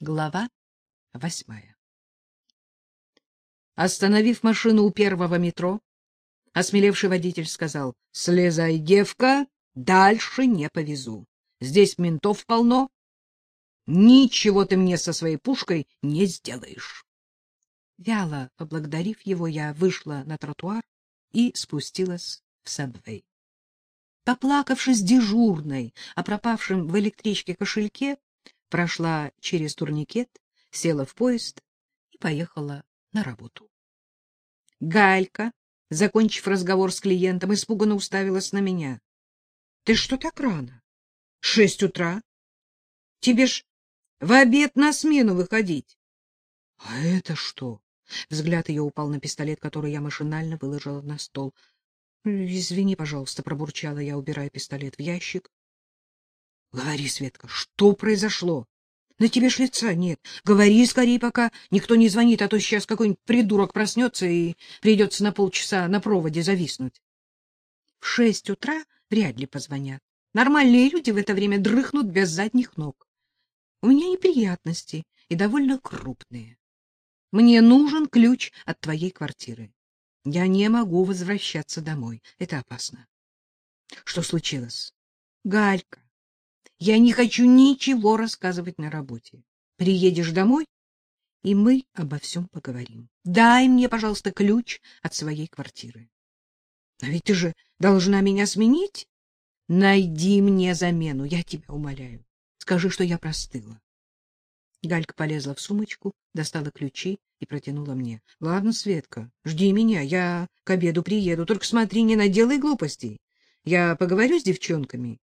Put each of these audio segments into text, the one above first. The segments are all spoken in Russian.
Глава восьмая Остановив машину у первого метро, осмелевший водитель сказал, — Слезай, девка, дальше не повезу. Здесь ментов полно. Ничего ты мне со своей пушкой не сделаешь. Вяло поблагодарив его, я вышла на тротуар и спустилась в сабвей. Поплакавшись дежурной о пропавшем в электричке кошельке, прошла через турникет, села в поезд и поехала на работу. Галька, закончив разговор с клиентом, испуганно уставилась на меня. — Ты что так рано? Шесть утра? Тебе ж в обед на смену выходить. — А это что? Взгляд ее упал на пистолет, который я машинально выложила на стол. — Извини, пожалуйста, — пробурчала я, убирая пистолет в ящик. Говори, Светка, что произошло? На тебе ж лица нет. Говори скорее, пока никто не звонит, а то сейчас какой-нибудь придурок проснется и придется на полчаса на проводе зависнуть. В шесть утра вряд ли позвонят. Нормальные люди в это время дрыхнут без задних ног. У меня неприятности и довольно крупные. Мне нужен ключ от твоей квартиры. Я не могу возвращаться домой. Это опасно. Что случилось? Галька. Я не хочу ничего рассказывать на работе. Приедешь домой, и мы обо всем поговорим. Дай мне, пожалуйста, ключ от своей квартиры. А ведь ты же должна меня сменить. Найди мне замену, я тебя умоляю. Скажи, что я простыла. Галька полезла в сумочку, достала ключи и протянула мне. — Ладно, Светка, жди меня, я к обеду приеду. Только смотри, не наделай глупостей. Я поговорю с девчонками,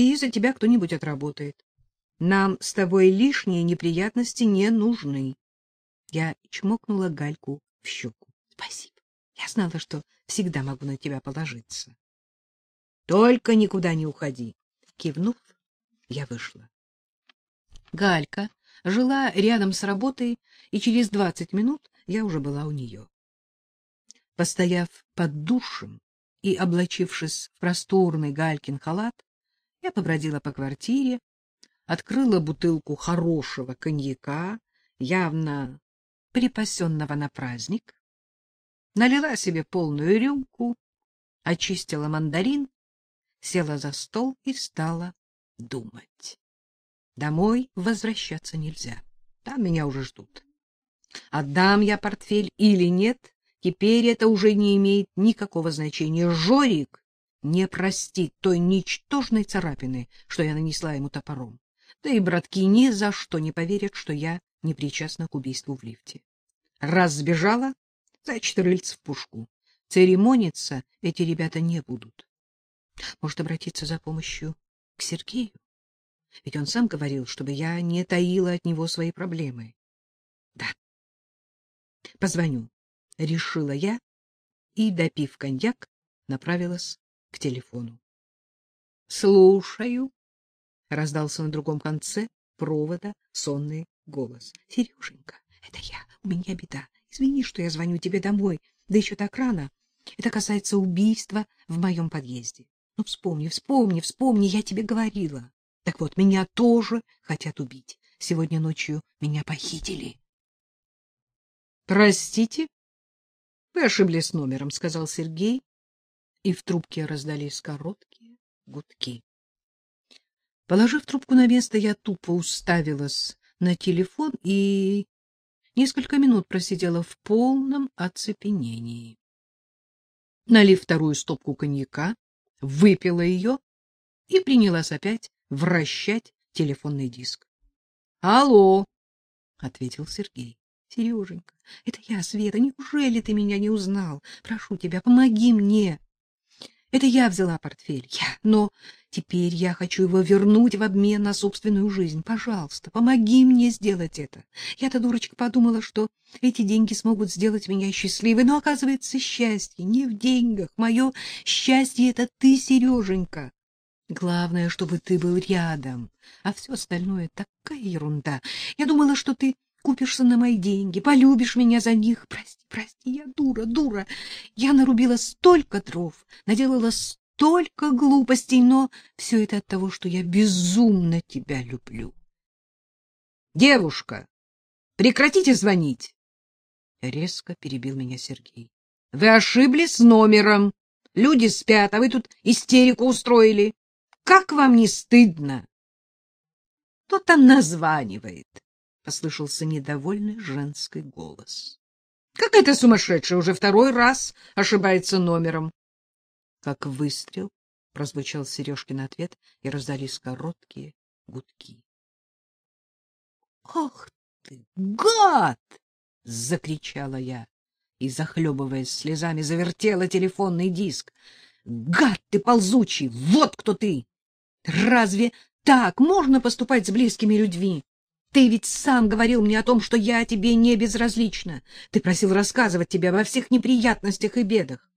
и за тебя кто-нибудь отработает. Нам с тобой лишние неприятности не нужны. Я чмокнула Гальку в щеку. — Спасибо. Я знала, что всегда могу на тебя положиться. — Только никуда не уходи. Кивнув, я вышла. Галька жила рядом с работой, и через двадцать минут я уже была у нее. Постояв под душем и облачившись в просторный Галькин халат, я побродила по квартире, открыла бутылку хорошего коньяка, явно припасенного на праздник, налила себе полную рюмку, очистила мандарин, села за стол и стала думать. Домой возвращаться нельзя. Там меня уже ждут. Отдам я портфель или нет, теперь это уже не имеет никакого значения. Жорик не простит той ничтожной царапины, что я нанесла ему топором. Да и братки ни за что не поверят, что я не причастна к убийству в лифте. Раз сбежала, значит, рыльц в пушку. Церемониться эти ребята не будут. Может, обратиться за помощью к Сергею? Ведь он сам говорил, чтобы я не таила от него свои проблемы. Да. Позвоню, решила я и, допив коньяк, направилась к телефону. — Слушаю, — раздался на другом конце провода сонный голос. — Сереженька, это я, у меня беда. Извини, что я звоню тебе домой, да еще так рано. Это касается убийства в моем подъезде. Ну, вспомни, вспомни, вспомни, я тебе говорила. Так вот, меня тоже хотят убить. Сегодня ночью меня похитили. — Простите? — Вы ошиблись номером, — сказал Сергей, и в трубке раздались короткие гудки. Положив трубку на место, я тупо уставилась на телефон и несколько минут просидела в полном оцепенении. Налив вторую стопку коньяка, выпила ее и принялась опять вращать телефонный диск. — Алло! — ответил Сергей. — Сереженька, это я, Света. Неужели ты меня не узнал? Прошу тебя, помоги мне. Это я взяла портфель, я, но теперь я хочу его вернуть в обмен на собственную жизнь. Пожалуйста, помоги мне сделать это. Я-то, дурочка, подумала, что эти деньги смогут сделать меня счастливой, но, оказывается, счастье не в деньгах. Мое счастье — это ты, Сереженька. Главное, чтобы ты был рядом, а все остальное — такая ерунда. Я думала, что ты купишься на мои деньги, полюбишь меня за них. Прости, прости, я дура, дура. Я нарубила столько дров, наделала столько глупостей, но все это от того, что я безумно тебя люблю. Девушка, прекратите звонить. Резко перебил меня Сергей. Вы ошиблись с номером. Люди спят, а вы тут истерику устроили. Как вам не стыдно? Кто там названивает? Послышался недовольный женский голос. Как это сумасшедшая уже второй раз ошибается номером? Как выстрел прозвучал Сережкин ответ, и раздались короткие гудки. Ах ты, гад! закричала я и захлебываясь слезами завертела телефонный диск. Гад ты ползучий, вот кто ты. Разве так можно поступать с близкими людьми? Ты ведь сам говорил мне о том, что я тебе не безразлична. Ты просил рассказывать тебе обо всех неприятностях и бедах.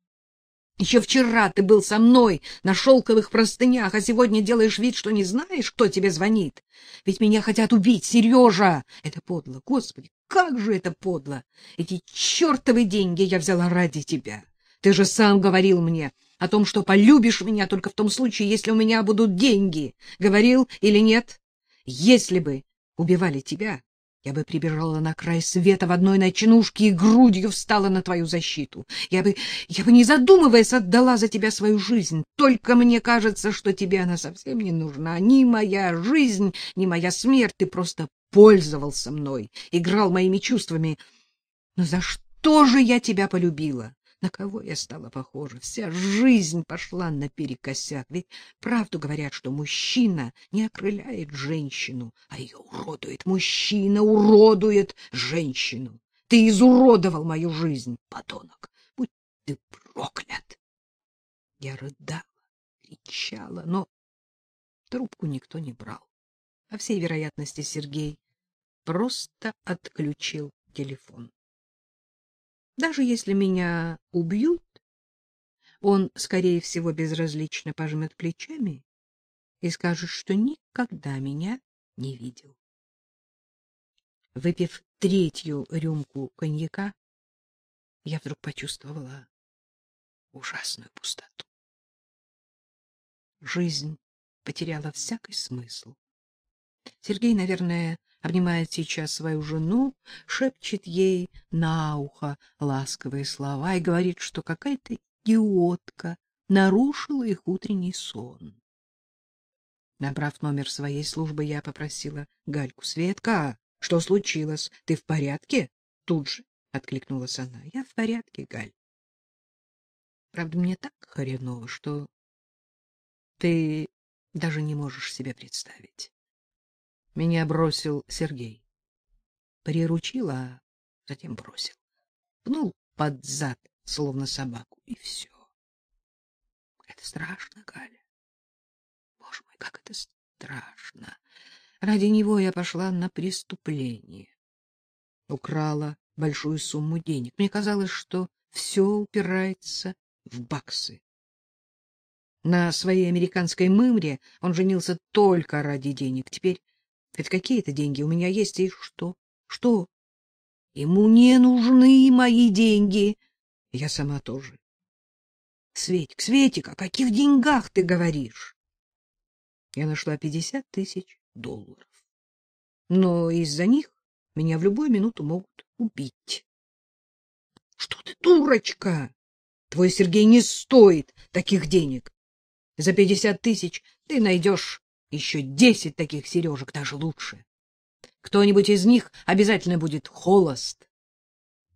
Еще вчера ты был со мной на шелковых простынях, а сегодня делаешь вид, что не знаешь, кто тебе звонит. Ведь меня хотят убить, Сережа! Это подло, Господи, как же это подло! Эти чертовы деньги я взяла ради тебя. Ты же сам говорил мне о том, что полюбишь меня только в том случае, если у меня будут деньги. Говорил или нет? Если бы убивали тебя, я бы прибежала на край света в одной ночнушке и грудью встала на твою защиту. Я бы, я бы, не задумываясь, отдала за тебя свою жизнь. Только мне кажется, что тебе она совсем не нужна. Ни моя жизнь, ни моя смерть. Ты просто пользовался мной, играл моими чувствами. Но за что же я тебя полюбила? На кого я стала похожа? Вся жизнь пошла наперекосяк. Ведь правду говорят, что мужчина не окрыляет женщину, а ее уродует. Мужчина уродует женщину. Ты изуродовал мою жизнь, подонок. Будь ты проклят. Я рыдала, кричала, но трубку никто не брал. По всей вероятности, Сергей просто отключил телефон. Даже если меня убьют, он, скорее всего, безразлично пожмет плечами и скажет, что никогда меня не видел. Выпив третью рюмку коньяка, я вдруг почувствовала ужасную пустоту. Жизнь потеряла всякий смысл. Сергей, наверное, обнимает сейчас свою жену, шепчет ей на ухо ласковые слова и говорит, что какая-то идиотка нарушила их утренний сон. Набрав номер своей службы, я попросила Гальку: "Светка, что случилось? Ты в порядке?" Тут же откликнулась она: "Я в порядке, Галь. Правда, мне так хреново, что ты даже не можешь себе представить. Меня бросил Сергей. Приручил, а затем бросил. Пнул под зад, словно собаку, и все. Это страшно, Галя. Боже мой, как это страшно. Ради него я пошла на преступление. Украла большую сумму денег. Мне казалось, что все упирается в баксы. На своей американской мымре он женился только ради денег. Теперь ведь какие-то деньги у меня есть, и что? Что? Ему не нужны мои деньги. Я сама тоже. Светик, Светик, о каких деньгах ты говоришь? Я нашла пятьдесят тысяч долларов. Но из-за них меня в любую минуту могут убить. Что ты, дурочка? Твой Сергей не стоит таких денег. За пятьдесят тысяч ты найдешь еще десять таких сережек, даже лучше. Кто-нибудь из них обязательно будет холост.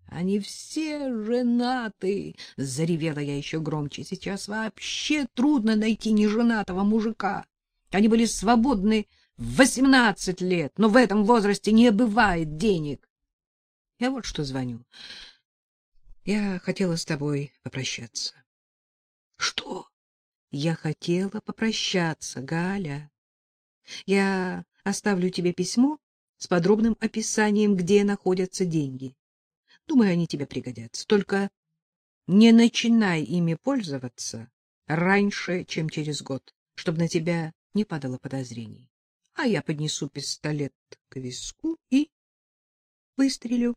Они все женаты, заревела я еще громче. Сейчас вообще трудно найти неженатого мужика. Они были свободны в восемнадцать лет, но в этом возрасте не бывает денег. Я вот что звоню. Я хотела с тобой попрощаться. Что? Я хотела попрощаться, Галя. Я оставлю тебе письмо с подробным описанием, где находятся деньги. Думаю, они тебе пригодятся. Только не начинай ими пользоваться раньше, чем через год, чтобы на тебя не падало подозрений. А я поднесу пистолет к виску и выстрелю.